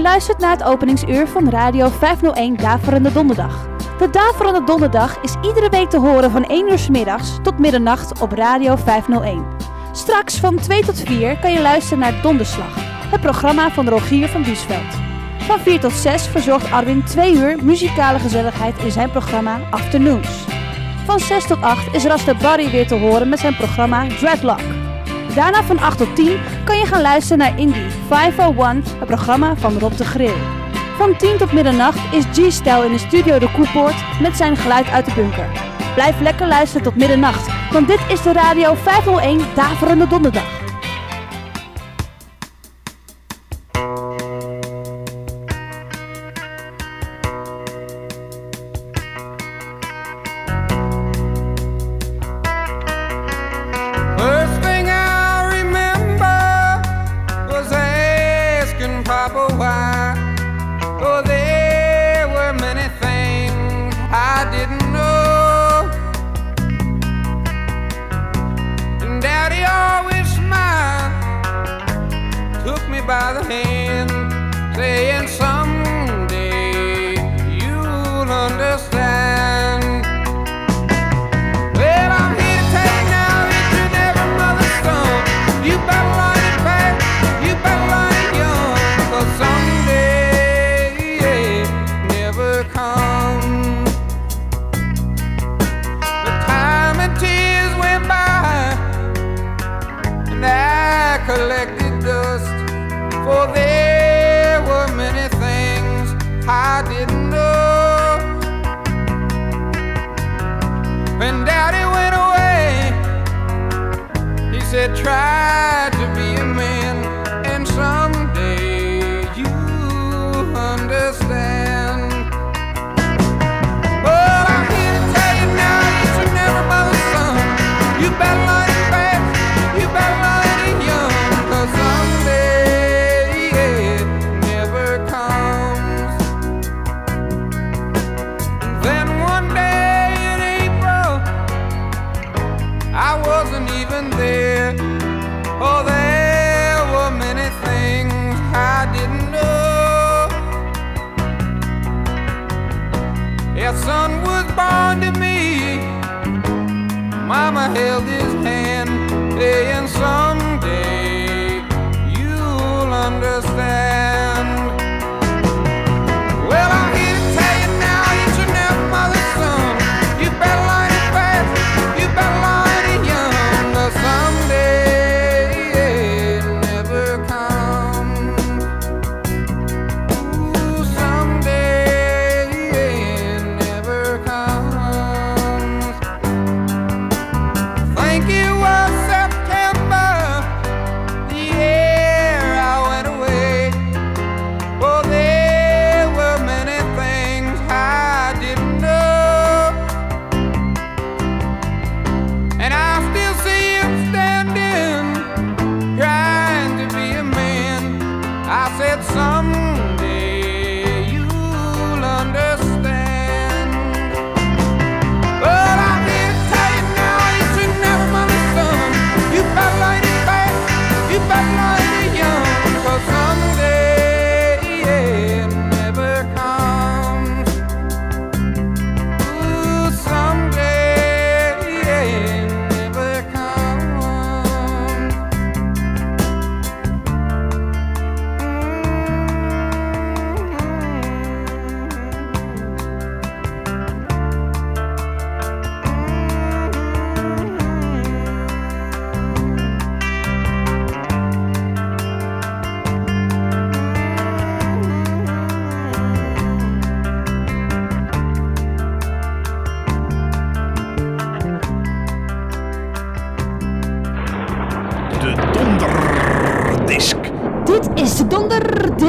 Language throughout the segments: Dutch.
Luistert naar het openingsuur van Radio 501 Daverende Donderdag. De Daverende Donderdag is iedere week te horen van 1 uur s middags tot middernacht op Radio 501. Straks van 2 tot 4 kan je luisteren naar Donderslag, het programma van Rogier van Biesveld. Van 4 tot 6 verzorgt Arwin 2 uur muzikale gezelligheid in zijn programma Afternoons. Van 6 tot 8 is Raster Barry weer te horen met zijn programma Dreadlock. Daarna van 8 tot 10 kan je gaan luisteren naar Indie 501, het programma van Rob de Grill. Van 10 tot middernacht is G-Style in de studio De Koepoort met zijn geluid uit de bunker. Blijf lekker luisteren tot middernacht, want dit is de Radio 501 Daverende Donderdag. even there. Oh, there were many things I didn't know. Your son was born to me. Mama held it.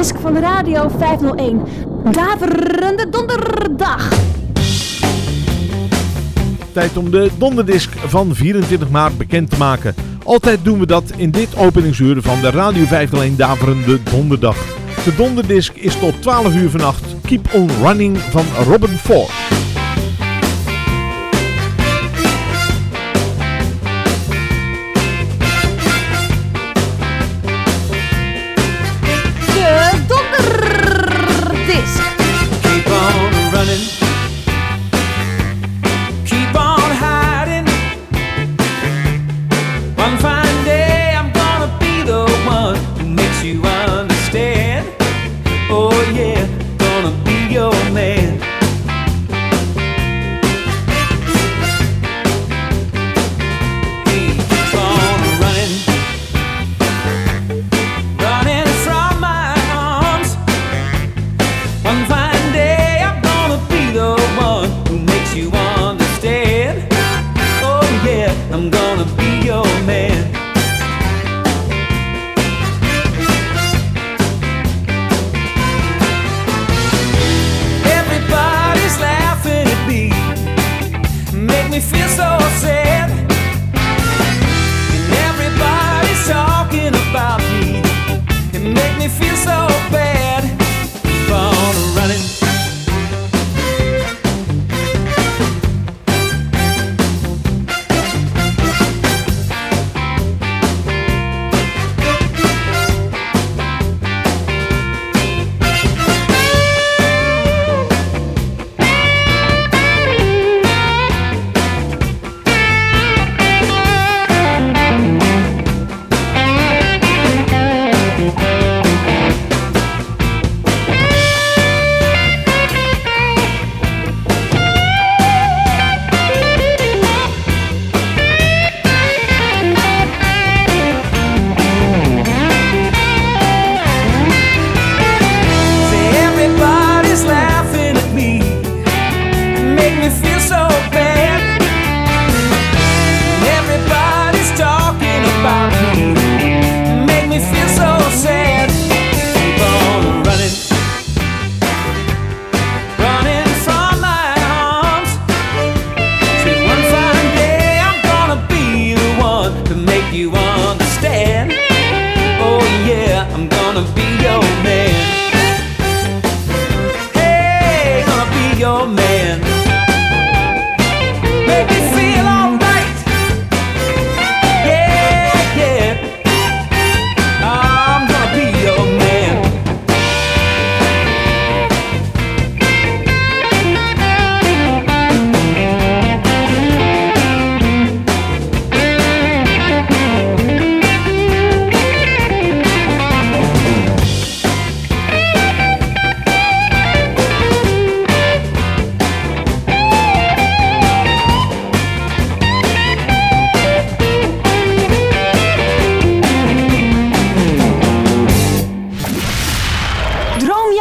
desk van Radio 501. Daverende donderdag. Tijd om de donderdisk van 24 maart bekend te maken. Altijd doen we dat in dit openingsuur van de Radio 501 Daverende Donderdag. De donderdisk is tot 12 uur vannacht. Keep on Running van Robin Ford.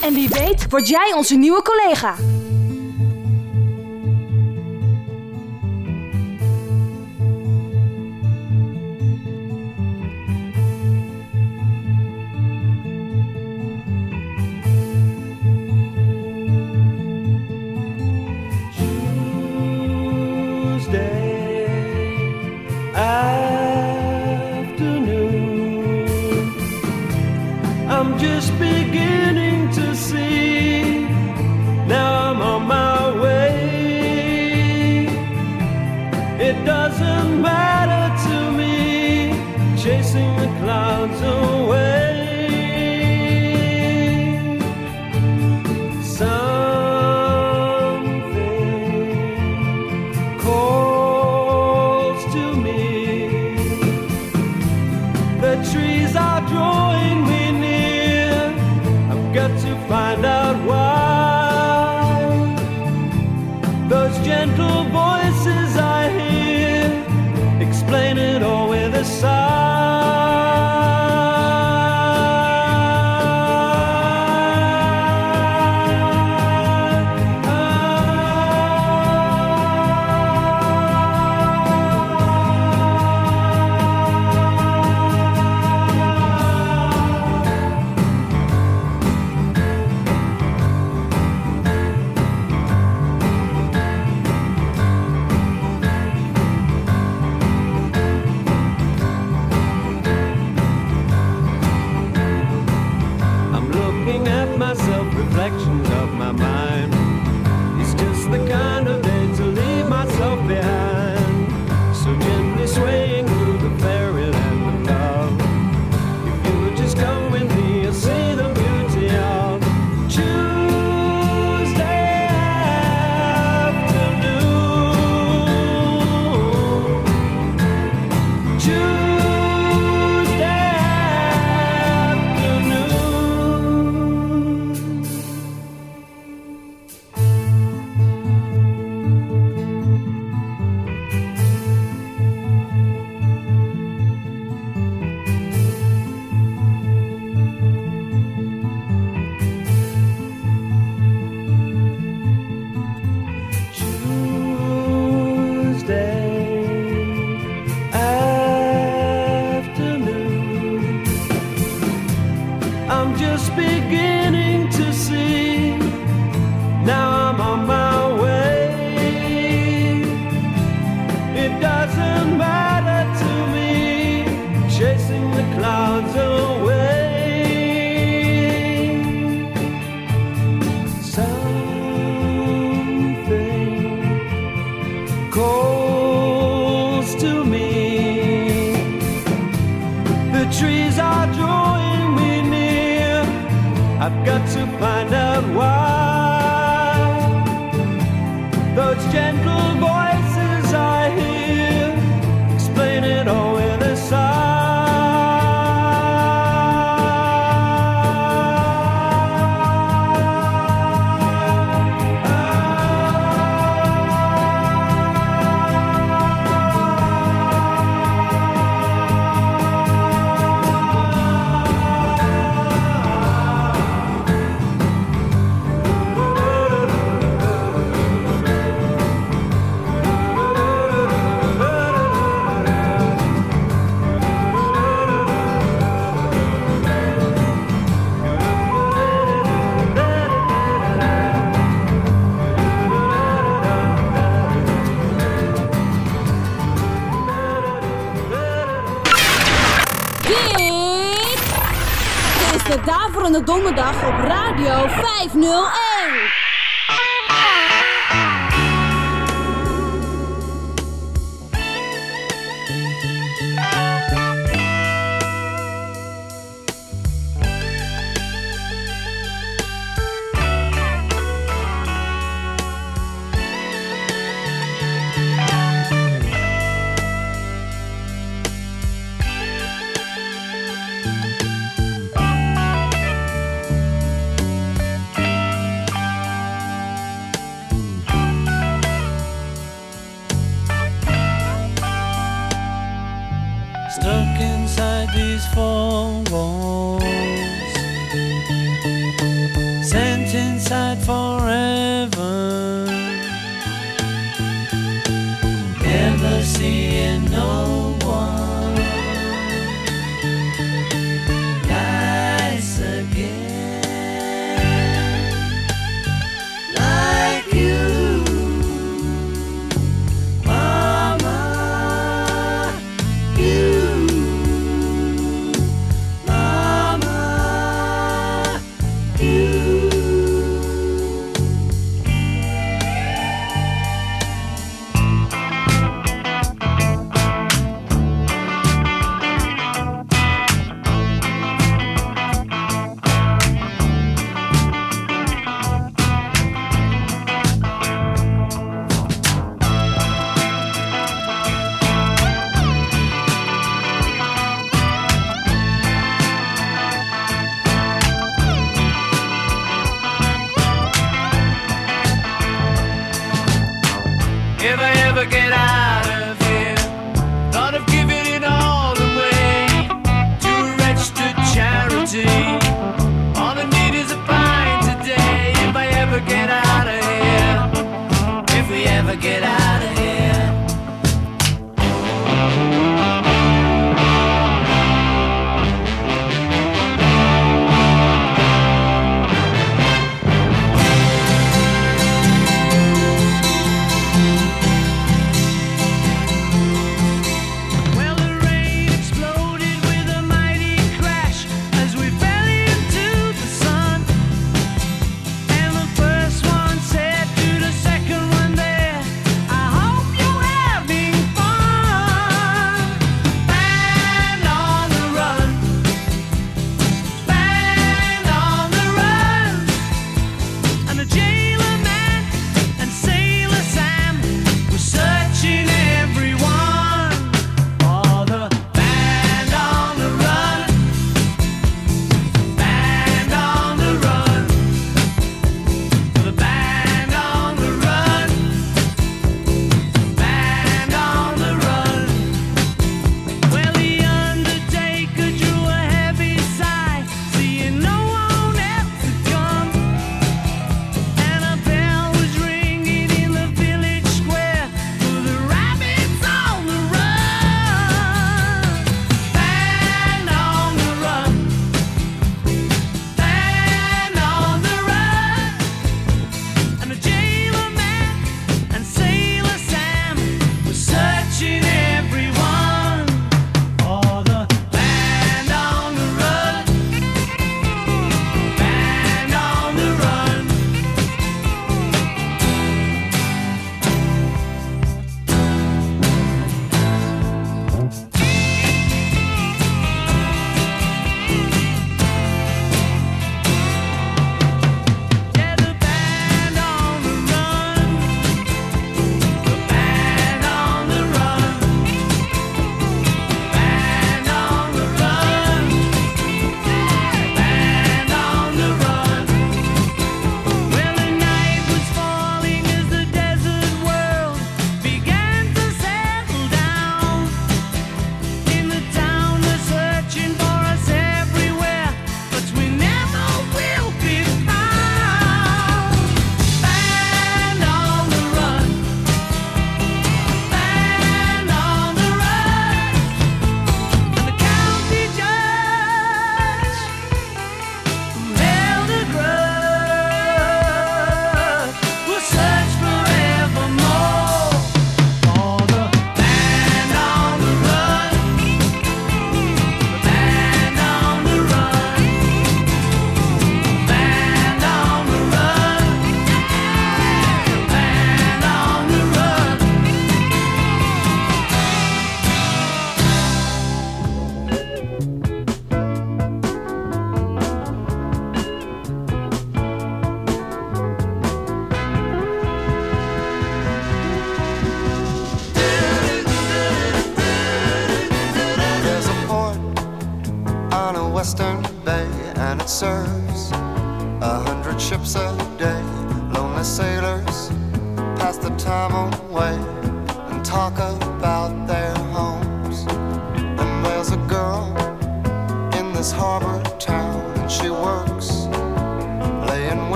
En wie weet word jij onze nieuwe collega. Got to find out why. Those gentle voices de Daverende Donderdag op Radio 501.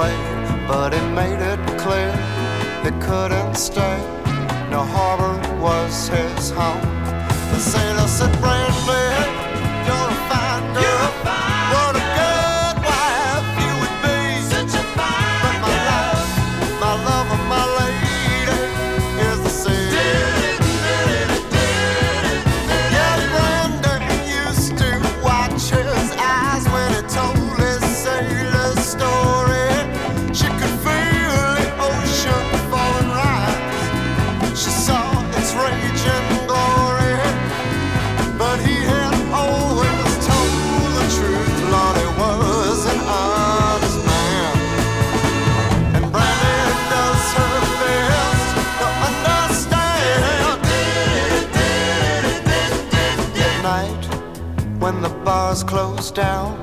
away, but it made it clear he couldn't stay. No harbor was his home. The sailor said, Bravely, Stores close down.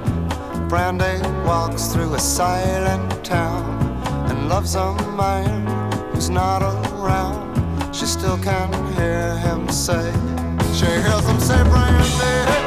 Brandy walks through a silent town and loves a man who's not around. She still can hear him say, she hears him say, Brandy.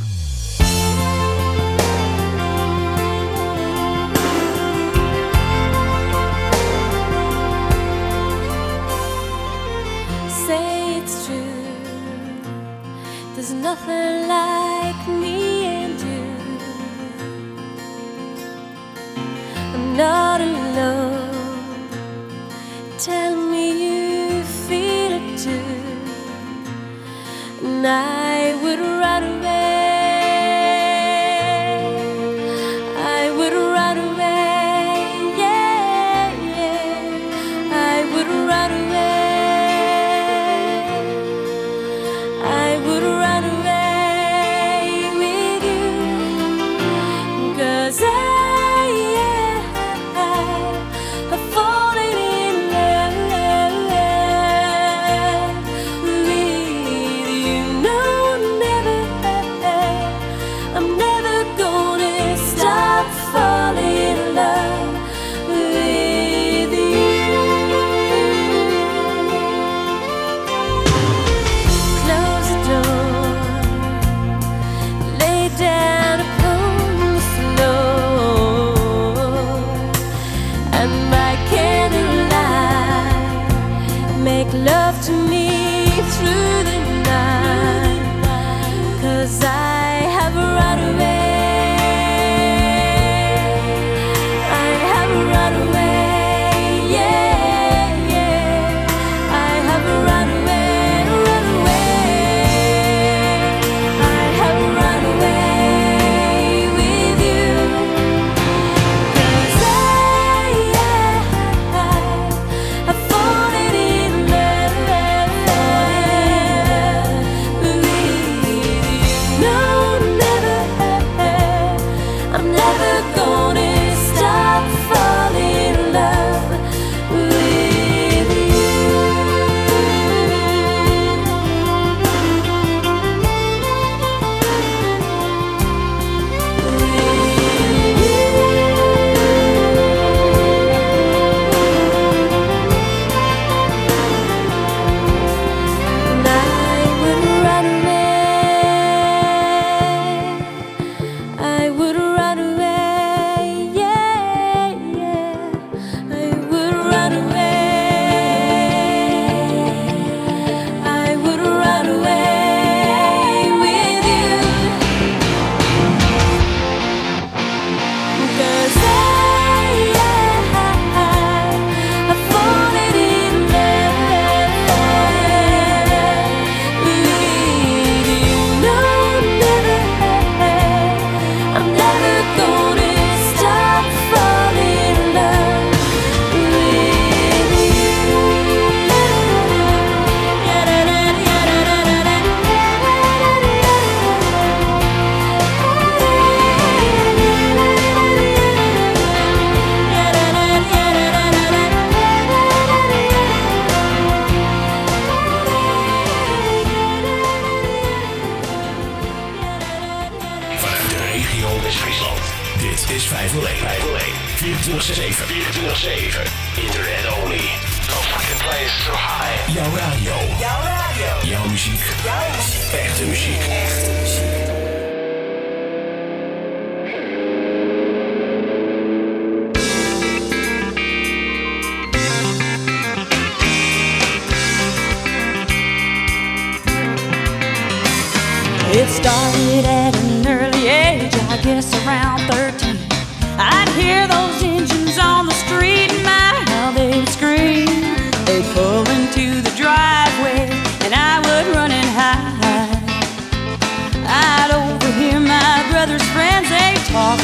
love.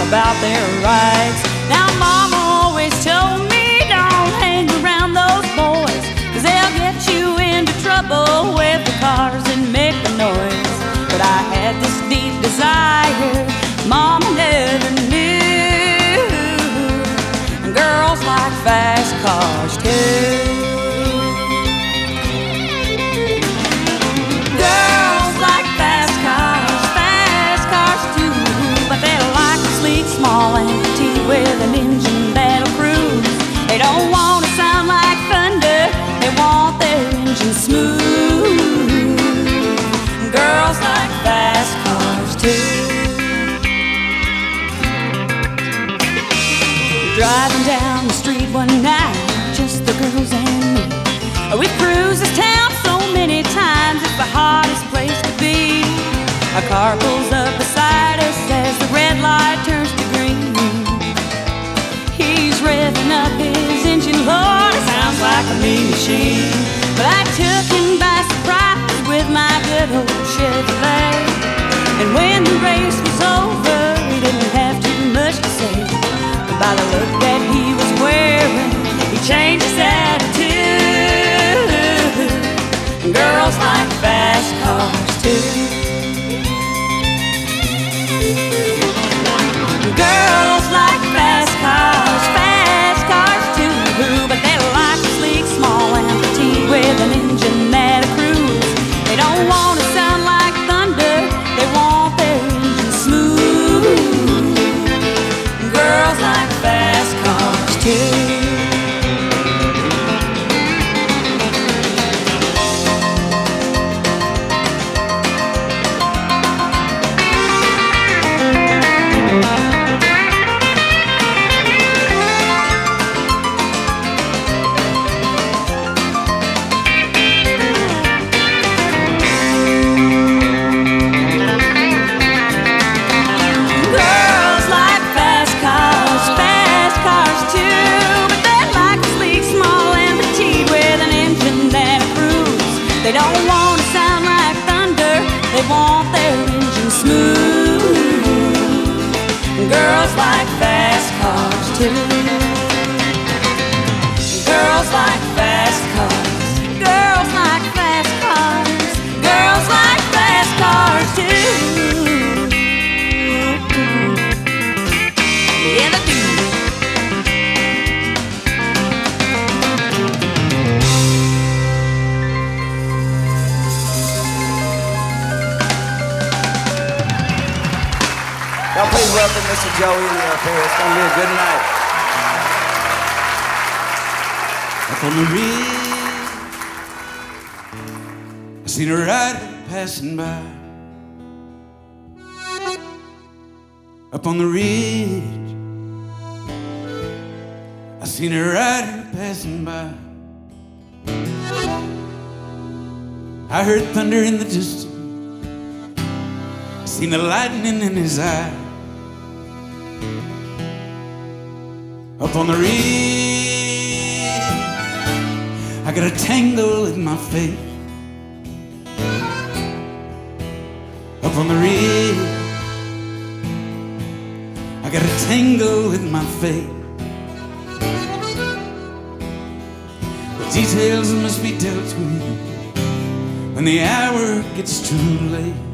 About their rights. Now, Mama always told me don't hang around those boys, cause they'll get you into trouble with the cars and make the noise. But I had this deep desire, Mama never knew. And girls like fast cars too. Pulls up beside us as the red light turns to green. He's revving up his engine, Lord, it sounds like a mean machine. But I took him by surprise with my good old Chevrolet. And when the race was over, he didn't have too much to say. But by the look that he was wearing, he changed his attitude. Girls like fast cars too. On the ridge, I got a tangle in my faith. Up on the ridge, I got a tangle with my faith. The details must be dealt with when the hour gets too late.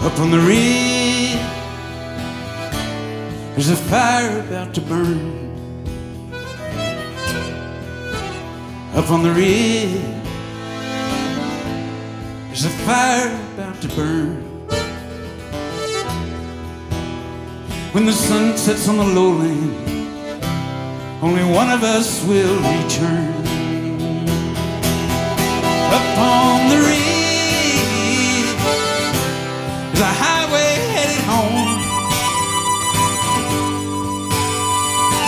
Up on the ridge, there's a fire about to burn. Up on the ridge, there's a fire about to burn. When the sun sets on the lowland, only one of us will return. Up on the a highway headed home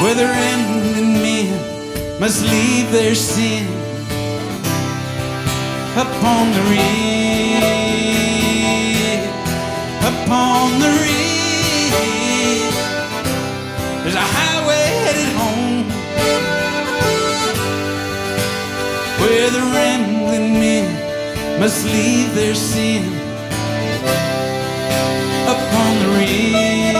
where the remnant men must leave their sin upon the ridge, upon the ridge. There's a highway headed home where the rambling men must leave their sin memories.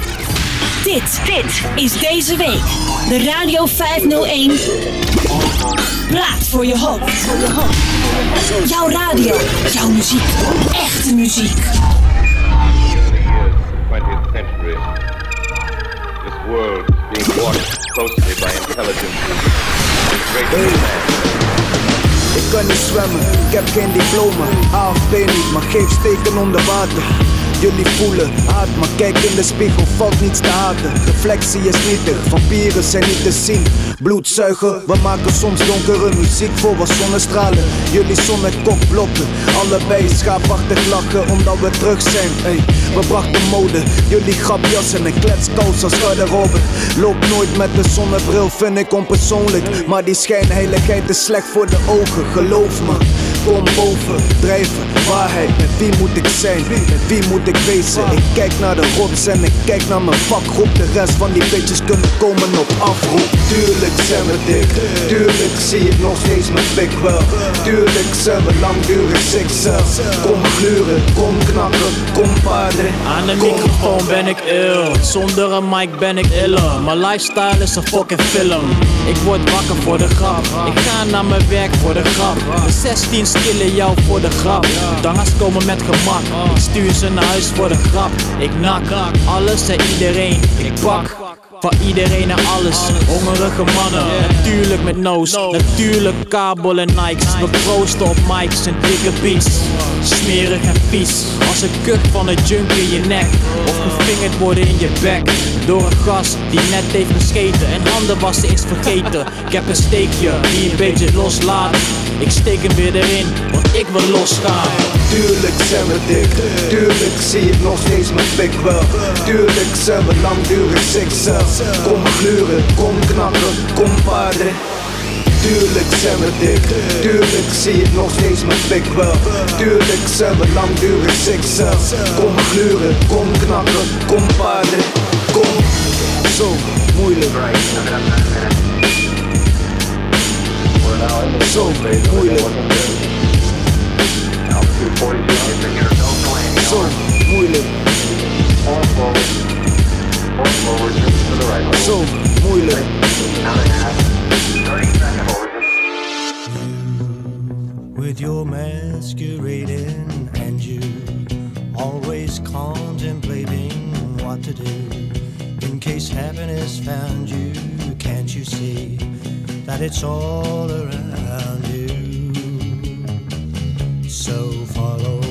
Dit, dit is deze week de Radio 501 Praat voor je hoop. Jouw radio, jouw muziek, echte muziek. 20th century, this world is being watched closely by intelligences and great man. Ik kan niet zwemmen, ik heb geen diploma. AFP niet, maar geef steken onder water. Jullie voelen haat, maar kijk in de spiegel, valt niets te haten. Reflectie is nietig, vampieren zijn niet te zien. Bloedzuigen, we maken soms donkere muziek voor wat zonnestralen. Jullie zon met kokblokken, allebei schaapachtig lachen omdat we terug zijn. Ey, we brachten mode, jullie grapjassen en kletskous als garderobe. Loop nooit met de zonnebril, vind ik onpersoonlijk. Maar die schijnheiligheid is slecht voor de ogen, geloof me. Kom boven, drijven, waarheid. Met wie moet ik zijn? Met wie moet ik wezen? Ik kijk naar de rots en ik kijk naar mijn vakgroep. De rest van die bitches kunnen komen op afroep. Tuurlijk zijn we dik, tuurlijk zie ik nog steeds mijn pik wel. Tuurlijk zijn we langdurig zichzelf. Kom gluren, kom knakken, kom paarden. Aan de microfoon ben ik ill, zonder een mic ben ik iller. Mijn lifestyle is een fucking film. Ik word wakker voor de grap. Ik ga naar mijn werk voor de grap. De 16 skillen jou voor de grap. Dangers komen met gemak. Stuur ze naar huis voor de grap. Ik nak alles en iedereen. Ik pak. Van iedereen en alles, hongerige mannen Natuurlijk met no's, natuurlijk kabel en nikes. We proosten op mics en dikke beats. Smerig en vies, als een kuch van een junk in je nek. Of gevingerd worden in je bek. Door een gast die net heeft gescheten. En handen wassen is vergeten. Ik heb een steekje die een beetje loslaat Ik steek hem weer erin, want ik wil losgaan Tuurlijk zijn we dik, tuurlijk zie ik nog steeds mijn pik wel. Tuurlijk zijn we langdurig zichzelf. Kom gluren, kom knakken, kom paarden. Tuurlijk zijn we dik, tuurlijk zie ik nog steeds mijn pik wel. Tuurlijk zijn we langdurig zichzelf. Kom gluren, kom knakken, kom paarden. Kom, zo moeilijk. Zo moeilijk. Zo moeilijk. Zo moeilijk. with your masquerading and you always contemplating what to do in case happiness found you can't you see that it's all around you. So follow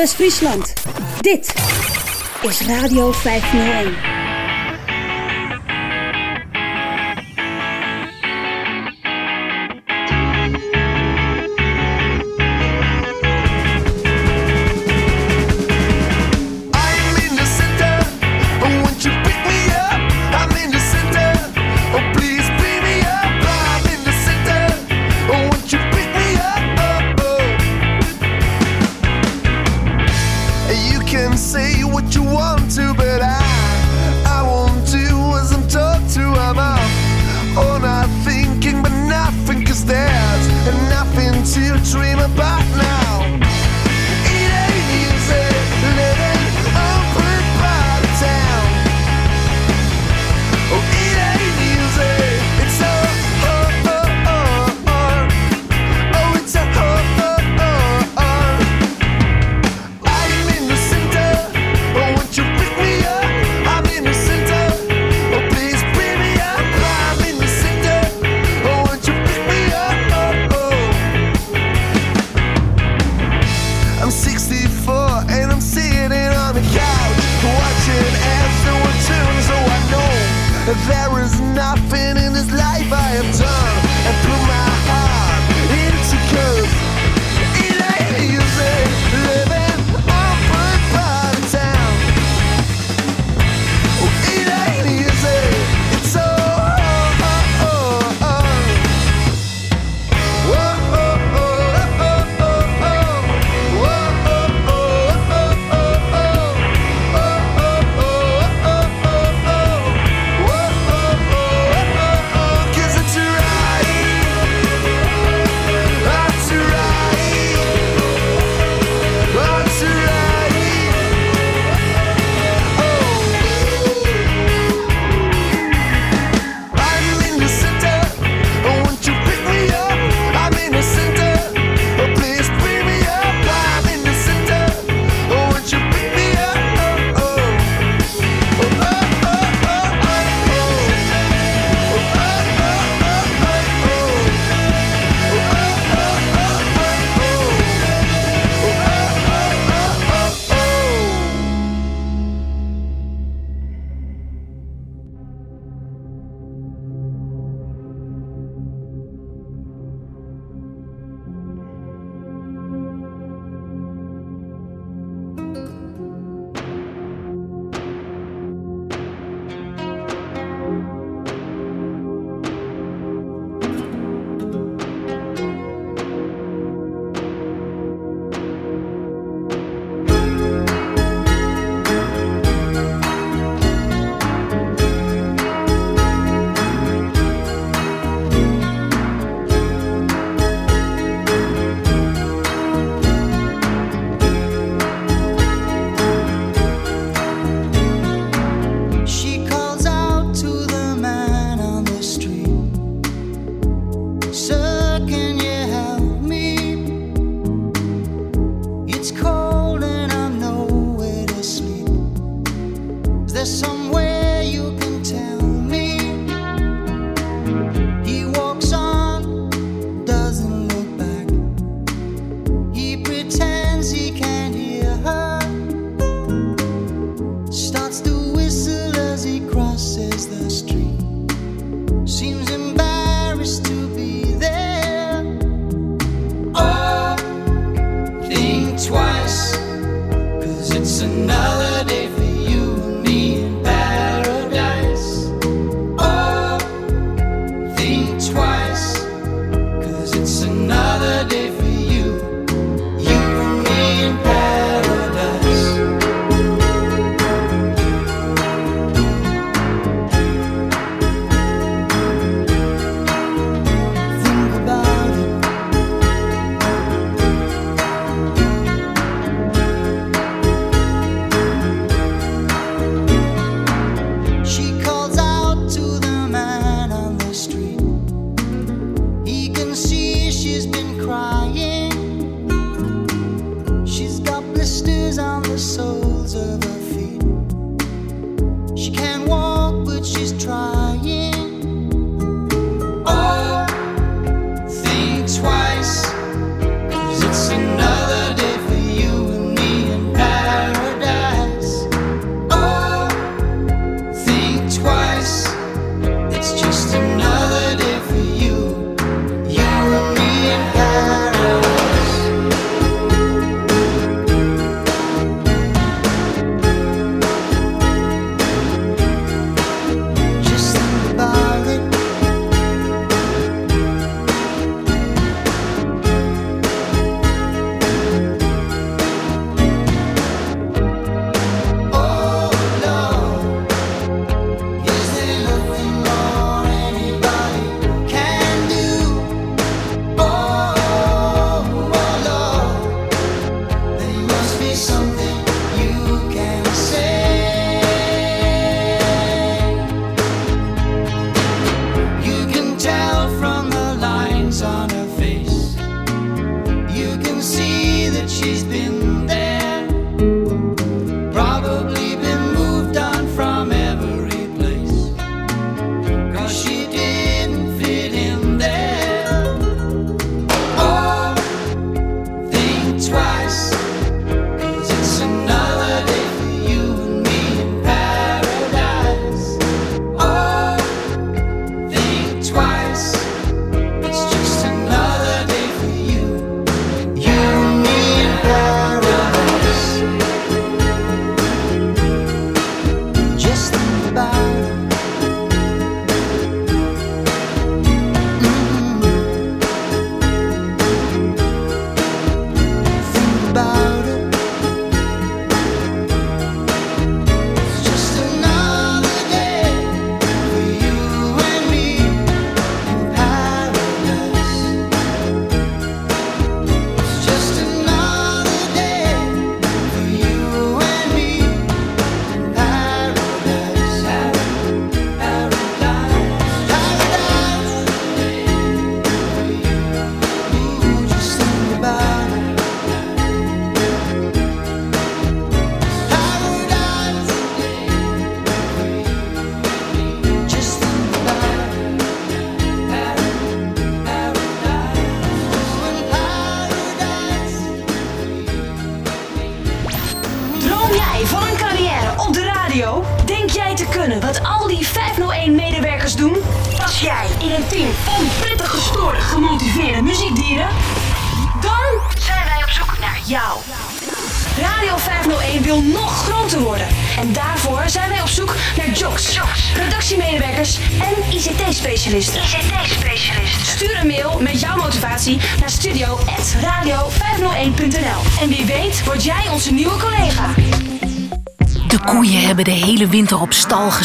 West-Friesland. Dit is Radio 501.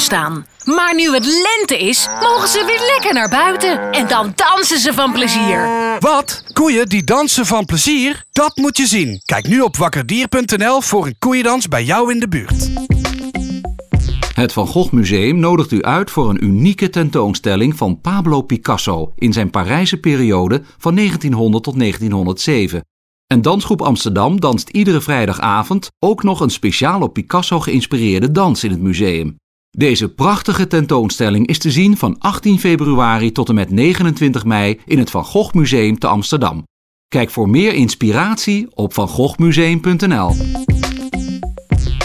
Gestaan. Maar nu het lente is, mogen ze weer lekker naar buiten. En dan dansen ze van plezier. Wat? Koeien die dansen van plezier? Dat moet je zien. Kijk nu op wakkerdier.nl voor een koeiendans bij jou in de buurt. Het Van Gogh Museum nodigt u uit voor een unieke tentoonstelling van Pablo Picasso in zijn Parijse periode van 1900 tot 1907. En Dansgroep Amsterdam danst iedere vrijdagavond ook nog een speciaal op Picasso geïnspireerde dans in het museum. Deze prachtige tentoonstelling is te zien van 18 februari tot en met 29 mei in het Van Gogh Museum te Amsterdam. Kijk voor meer inspiratie op vangoghmuseum.nl.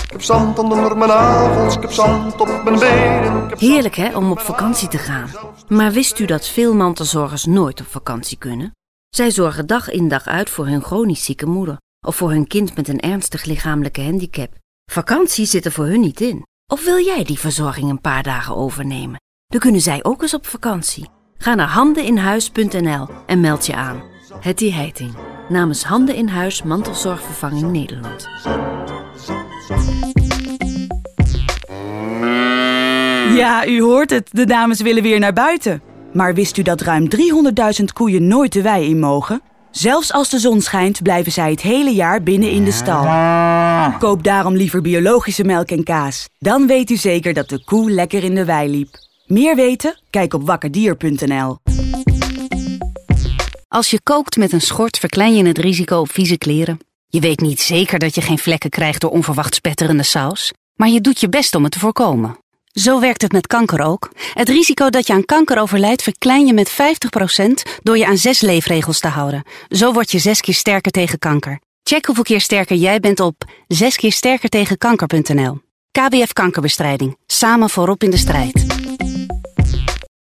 Ik heb zand onder mijn nagels, ik heb zand op mijn benen. Heerlijk hè, om op vakantie te gaan. Maar wist u dat veel mantelzorgers nooit op vakantie kunnen? Zij zorgen dag in dag uit voor hun chronisch zieke moeder of voor hun kind met een ernstig lichamelijke handicap. Vakantie zit er voor hun niet in. Of wil jij die verzorging een paar dagen overnemen? Dan kunnen zij ook eens op vakantie. Ga naar handeninhuis.nl en meld je aan. Hetty Heiting, namens Handen in Huis Mantelzorgvervanging Nederland. Ja, u hoort het. De dames willen weer naar buiten. Maar wist u dat ruim 300.000 koeien nooit de wei in mogen? Zelfs als de zon schijnt, blijven zij het hele jaar binnen in de stal. Koop daarom liever biologische melk en kaas. Dan weet u zeker dat de koe lekker in de wei liep. Meer weten? Kijk op wakkerdier.nl. Als je kookt met een schort verklein je het risico op vieze kleren. Je weet niet zeker dat je geen vlekken krijgt door onverwacht spetterende saus, maar je doet je best om het te voorkomen. Zo werkt het met kanker ook. Het risico dat je aan kanker overlijdt verklein je met 50% door je aan zes leefregels te houden. Zo word je zes keer sterker tegen kanker. Check hoeveel keer sterker jij bent op zeskeersterkertegenkanker.nl. KBF Kankerbestrijding. Samen voorop in de strijd.